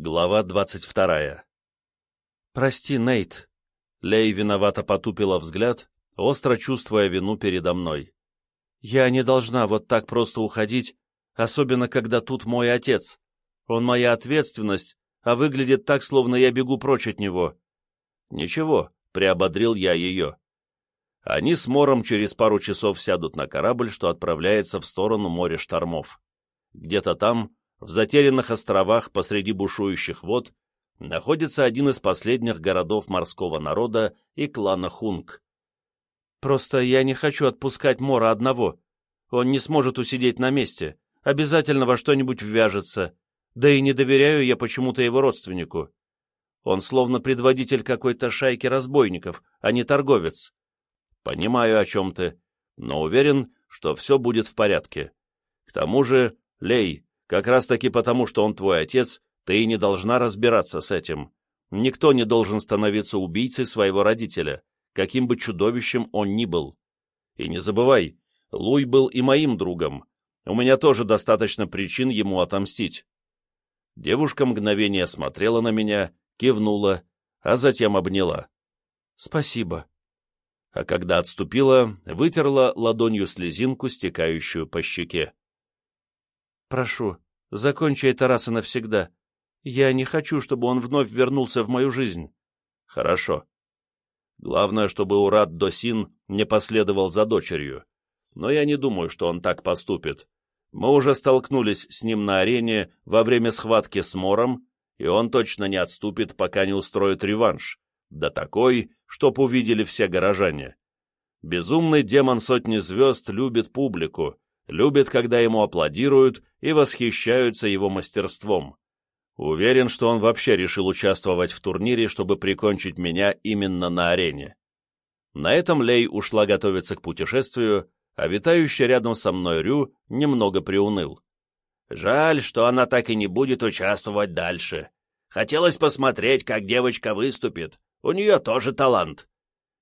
Глава двадцать вторая. «Прости, Нейт». Лей виновато потупила взгляд, остро чувствуя вину передо мной. «Я не должна вот так просто уходить, особенно когда тут мой отец. Он моя ответственность, а выглядит так, словно я бегу прочь от него». «Ничего», — приободрил я ее. Они с Мором через пару часов сядут на корабль, что отправляется в сторону моря штормов. Где-то там в затерянных островах посреди бушующих вод находится один из последних городов морского народа и клана Хунг. «Просто я не хочу отпускать Мора одного. Он не сможет усидеть на месте, обязательно во что-нибудь ввяжется, да и не доверяю я почему-то его родственнику. Он словно предводитель какой-то шайки разбойников, а не торговец. Понимаю, о чем ты, но уверен, что все будет в порядке. К тому же, Лей, как раз-таки потому, что он твой отец, ты и не должна разбираться с этим. Никто не должен становиться убийцей своего родителя, каким бы чудовищем он ни был. И не забывай, Луй был и моим другом. У меня тоже достаточно причин ему отомстить. Девушка мгновение смотрела на меня, кивнула, а затем обняла. «Спасибо». А когда отступила, вытерла ладонью слезинку, стекающую по щеке. Прошу, закончи это раз и навсегда. Я не хочу, чтобы он вновь вернулся в мою жизнь. Хорошо. Главное, чтобы Урат Досин не последовал за дочерью. Но я не думаю, что он так поступит. Мы уже столкнулись с ним на арене во время схватки с Мором, и он точно не отступит, пока не устроит реванш. Да такой, чтоб увидели все горожане. Безумный демон сотни звезд любит публику, любит, когда ему аплодируют и восхищаются его мастерством. Уверен, что он вообще решил участвовать в турнире, чтобы прикончить меня именно на арене. На этом Лей ушла готовиться к путешествию, а витающий рядом со мной Рю немного приуныл. Жаль, что она так и не будет участвовать дальше. Хотелось посмотреть, как девочка выступит. У нее тоже талант.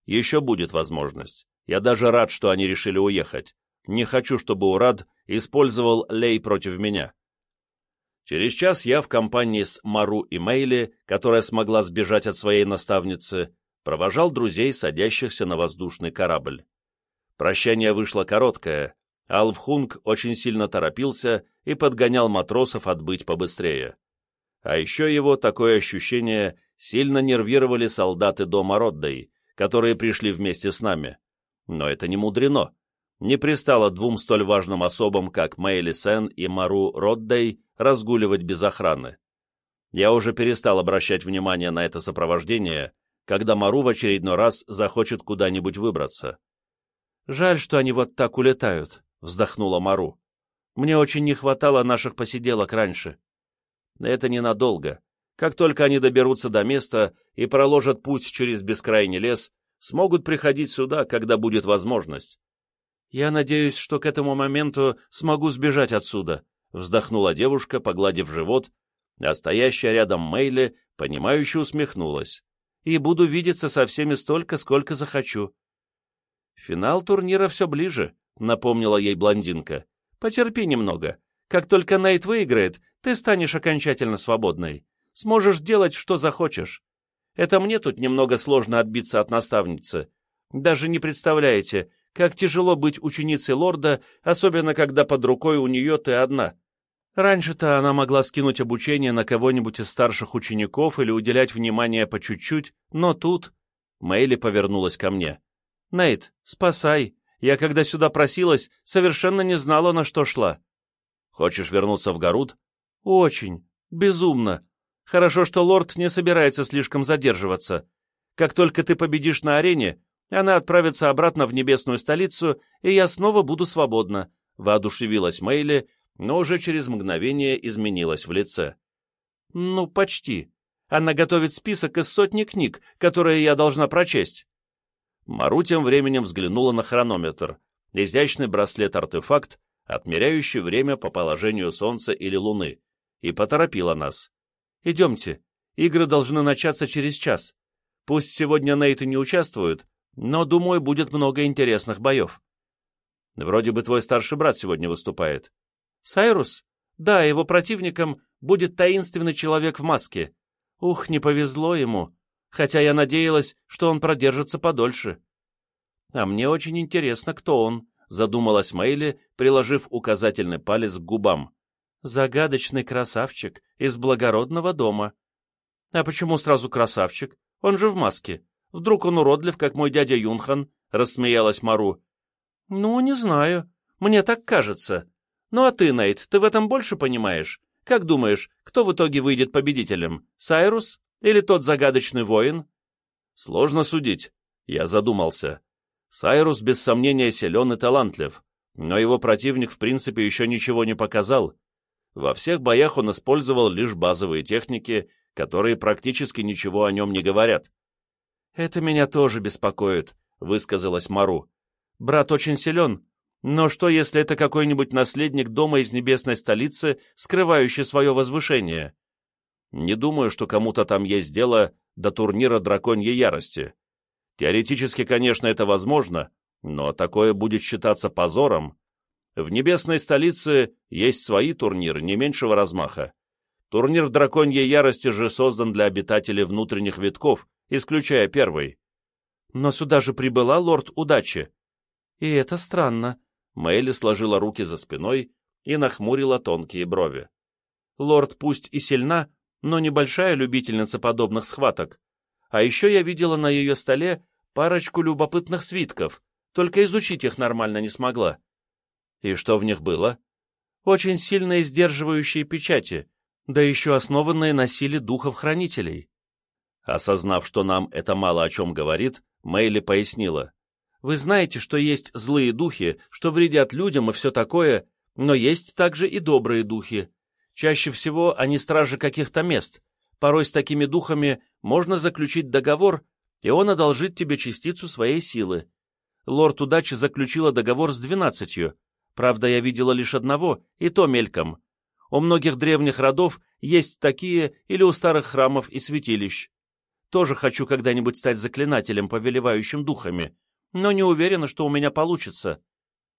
Еще будет возможность. Я даже рад, что они решили уехать. Не хочу, чтобы Урад использовал Лей против меня. Через час я в компании с Мару и Мейли, которая смогла сбежать от своей наставницы, провожал друзей, садящихся на воздушный корабль. Прощание вышло короткое. Алвхунг очень сильно торопился и подгонял матросов отбыть побыстрее. А еще его, такое ощущение, сильно нервировали солдаты дома Роддой, которые пришли вместе с нами. Но это не мудрено не пристало двум столь важным особам, как Мэйли Сен и Мару Роддей, разгуливать без охраны. Я уже перестал обращать внимание на это сопровождение, когда Мару в очередной раз захочет куда-нибудь выбраться. «Жаль, что они вот так улетают», — вздохнула Мару. «Мне очень не хватало наших посиделок раньше». «Это ненадолго. Как только они доберутся до места и проложат путь через бескрайний лес, смогут приходить сюда, когда будет возможность. «Я надеюсь, что к этому моменту смогу сбежать отсюда», — вздохнула девушка, погладив живот, а стоящая рядом Мейли, понимающе усмехнулась. «И буду видеться со всеми столько, сколько захочу». «Финал турнира все ближе», — напомнила ей блондинка. «Потерпи немного. Как только Нейт выиграет, ты станешь окончательно свободной. Сможешь делать, что захочешь. Это мне тут немного сложно отбиться от наставницы. Даже не представляете, как тяжело быть ученицей лорда, особенно когда под рукой у нее ты одна. Раньше-то она могла скинуть обучение на кого-нибудь из старших учеников или уделять внимание по чуть-чуть, но тут... Мэйли повернулась ко мне. «Нейт, спасай. Я, когда сюда просилась, совершенно не знала, на что шла». «Хочешь вернуться в Гарут?» «Очень. Безумно. Хорошо, что лорд не собирается слишком задерживаться. Как только ты победишь на арене, она отправится обратно в небесную столицу, и я снова буду свободна», — воодушевилась Мэйли, но уже через мгновение изменилась в лице. «Ну, почти. Она готовит список из сотни книг, которые я должна прочесть». Мару тем временем взглянула на хронометр, изящный браслет-артефакт, отмеряющий время по положению Солнца или Луны, и поторопила нас. «Идемте, игры должны начаться через час. Пусть сегодня Нейт и не участвует, но, думаю, будет много интересных боев. Вроде бы твой старший брат сегодня выступает. Сайрус? Да, его противником будет таинственный человек в маске. Ух, не повезло ему, хотя я надеялась, что он продержится подольше. А мне очень интересно, кто он, задумалась Мэйли, приложив указательный палец к губам. Загадочный красавчик из благородного дома. А почему сразу красавчик? Он же в маске. Вдруг он уродлив, как мой дядя Юнхан, рассмеялась Мару. Ну, не знаю. Мне так кажется. Ну а ты, Нейт, ты в этом больше понимаешь? Как думаешь, кто в итоге выйдет победителем? Сайрус или тот загадочный воин? Сложно судить. Я задумался. Сайрус без сомнения силен и талантлив, но его противник в принципе еще ничего не показал. Во всех боях он использовал лишь базовые техники, которые практически ничего о нем не говорят. «Это меня тоже беспокоит», — высказалась Мару. «Брат очень силен, но что, если это какой-нибудь наследник дома из небесной столицы, скрывающий свое возвышение? Не думаю, что кому-то там есть дело до турнира драконьей ярости. Теоретически, конечно, это возможно, но такое будет считаться позором. В небесной столице есть свои турниры, не меньшего размаха. Турнир драконьей ярости же создан для обитателей внутренних витков, исключая первый. Но сюда же прибыла лорд удачи. И это странно, Мэйли сложила руки за спиной и нахмурила тонкие брови. Лорд пусть и сильна, но небольшая любительница подобных схваток. А еще я видела на ее столе парочку любопытных свитков, только изучить их нормально не смогла. И что в них было? Очень сильные сдерживающие печати, да еще основанные на силе духов-хранителей. Осознав, что нам это мало о чем говорит, Мэйли пояснила. Вы знаете, что есть злые духи, что вредят людям и все такое, но есть также и добрые духи. Чаще всего они стражи каких-то мест. Порой с такими духами можно заключить договор, и он одолжит тебе частицу своей силы. Лорд Удачи заключила договор с двенадцатью. Правда, я видела лишь одного, и то мельком. У многих древних родов есть такие или у старых храмов и святилищ. Тоже хочу когда-нибудь стать заклинателем, повелевающим духами но не уверена, что у меня получится.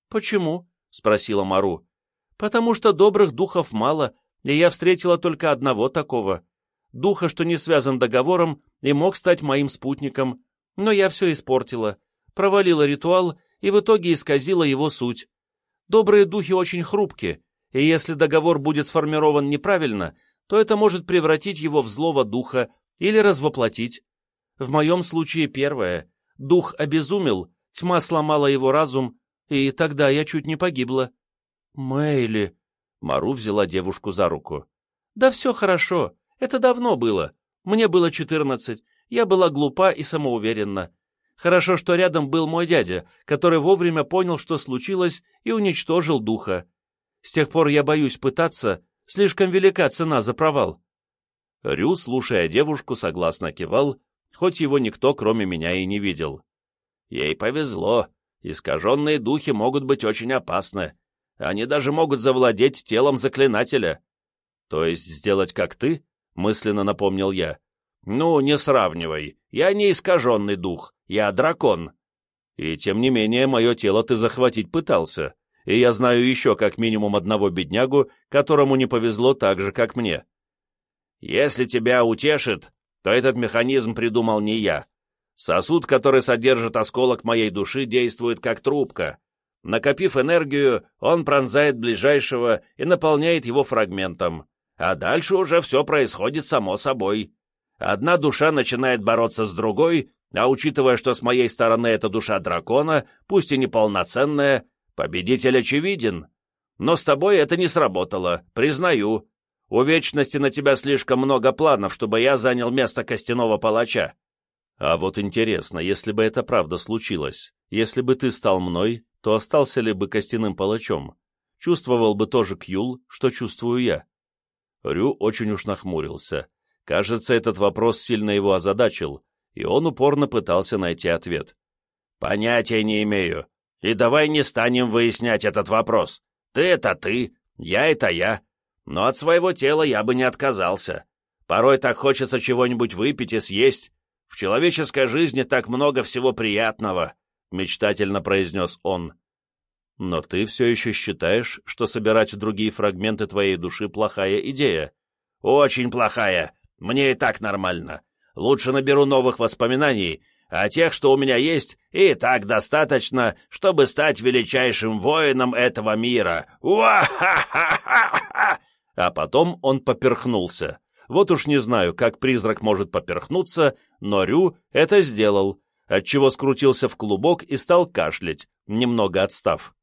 «Почему?» — спросила Мару. «Потому что добрых духов мало, и я встретила только одного такого. Духа, что не связан договором и мог стать моим спутником, но я все испортила, провалила ритуал и в итоге исказила его суть. Добрые духи очень хрупкие, и если договор будет сформирован неправильно, то это может превратить его в злого духа или развоплотить. В моем случае первое, дух обезумел, тьма сломала его разум, и тогда я чуть не погибла. Мэйли. Мару взяла девушку за руку. Да все хорошо, это давно было. Мне было четырнадцать, я была глупа и самоуверенна. Хорошо, что рядом был мой дядя, который вовремя понял, что случилось, и уничтожил духа. С тех пор я боюсь пытаться, слишком велика цена за провал. Рю, слушая девушку, согласно кивал, хоть его никто, кроме меня, и не видел. Ей повезло. Искаженные духи могут быть очень опасны. Они даже могут завладеть телом заклинателя. То есть сделать как ты? Мысленно напомнил я. Ну, не сравнивай. Я не искаженный дух. Я дракон. И тем не менее, мое тело ты захватить пытался. И я знаю еще как минимум одного беднягу, которому не повезло так же, как мне. Если тебя утешит, то этот механизм придумал не я. Сосуд, который содержит осколок моей души, действует как трубка. Накопив энергию, он пронзает ближайшего и наполняет его фрагментом. А дальше уже все происходит само собой. Одна душа начинает бороться с другой, а учитывая, что с моей стороны это душа дракона, пусть и неполноценная, победитель очевиден. Но с тобой это не сработало, признаю. У Вечности на тебя слишком много планов, чтобы я занял место костяного палача. А вот интересно, если бы это правда случилось, если бы ты стал мной, то остался ли бы костяным палачом? Чувствовал бы тоже Кьюл, что чувствую я? Рю очень уж нахмурился. Кажется, этот вопрос сильно его озадачил, и он упорно пытался найти ответ. «Понятия не имею. И давай не станем выяснять этот вопрос. Ты — это ты, я — это я но от своего тела я бы не отказался. Порой так хочется чего-нибудь выпить и съесть. В человеческой жизни так много всего приятного», — мечтательно произнес он. Но ты все еще считаешь, что собирать другие фрагменты твоей души плохая идея. Очень плохая. Мне и так нормально. Лучше наберу новых воспоминаний, а тех, что у меня есть, и так достаточно, чтобы стать величайшим воином этого мира. Уа-ха-ха-ха-ха! А потом он поперхнулся. Вот уж не знаю, как призрак может поперхнуться, но Рю это сделал, отчего скрутился в клубок и стал кашлять, немного отстав.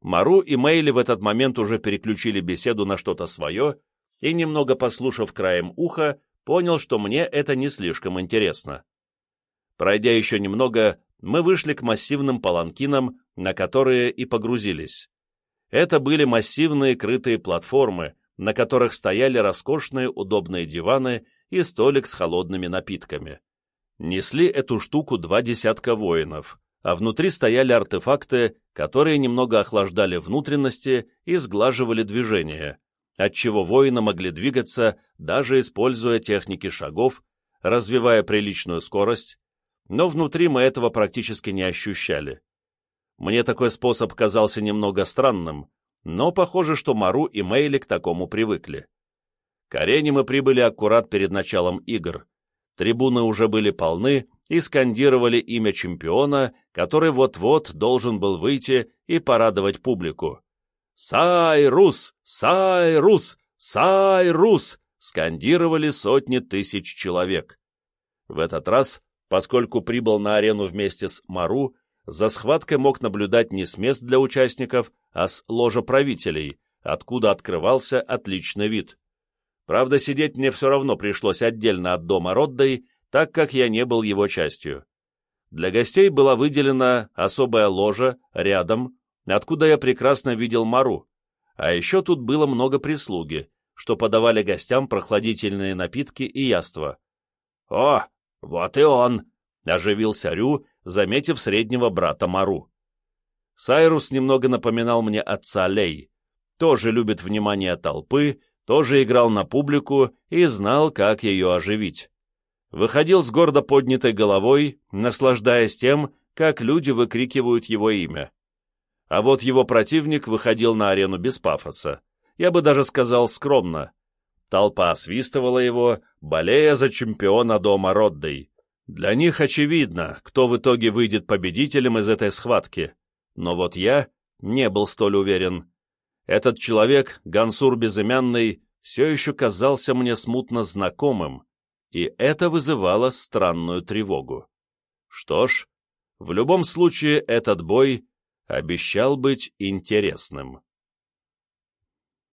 Мару и Мэйли в этот момент уже переключили беседу на что-то свое, и, немного послушав краем уха, понял, что мне это не слишком интересно. Пройдя еще немного, мы вышли к массивным паланкинам, на которые и погрузились. Это были массивные крытые платформы, на которых стояли роскошные удобные диваны и столик с холодными напитками. Несли эту штуку два десятка воинов, а внутри стояли артефакты, которые немного охлаждали внутренности и сглаживали движение, отчего воины могли двигаться, даже используя техники шагов, развивая приличную скорость, но внутри мы этого практически не ощущали. Мне такой способ казался немного странным, но похоже, что Мару и Мейли к такому привыкли. К арене мы прибыли аккурат перед началом игр. Трибуны уже были полны и скандировали имя чемпиона, который вот-вот должен был выйти и порадовать публику. «Сайрус! Сайрус! Сайрус!» скандировали сотни тысяч человек. В этот раз, поскольку прибыл на арену вместе с Мару, за схваткой мог наблюдать не с мест для участников, а с ложа правителей, откуда открывался отличный вид. Правда, сидеть мне все равно пришлось отдельно от дома Роддой, так как я не был его частью. Для гостей была выделена особая ложа рядом, откуда я прекрасно видел Мару, а еще тут было много прислуги, что подавали гостям прохладительные напитки и яства. «О, вот и он!» — оживился Рю, заметив среднего брата Мару. Сайрус немного напоминал мне отца Лей. Тоже любит внимание толпы, тоже играл на публику и знал, как ее оживить. Выходил с гордо поднятой головой, наслаждаясь тем, как люди выкрикивают его имя. А вот его противник выходил на арену без пафоса. Я бы даже сказал скромно. Толпа освистывала его, болея за чемпиона дома Роддой. Для них очевидно, кто в итоге выйдет победителем из этой схватки. Но вот я не был столь уверен. Этот человек, Гансур Безымянный, все еще казался мне смутно знакомым, и это вызывало странную тревогу. Что ж, в любом случае этот бой обещал быть интересным.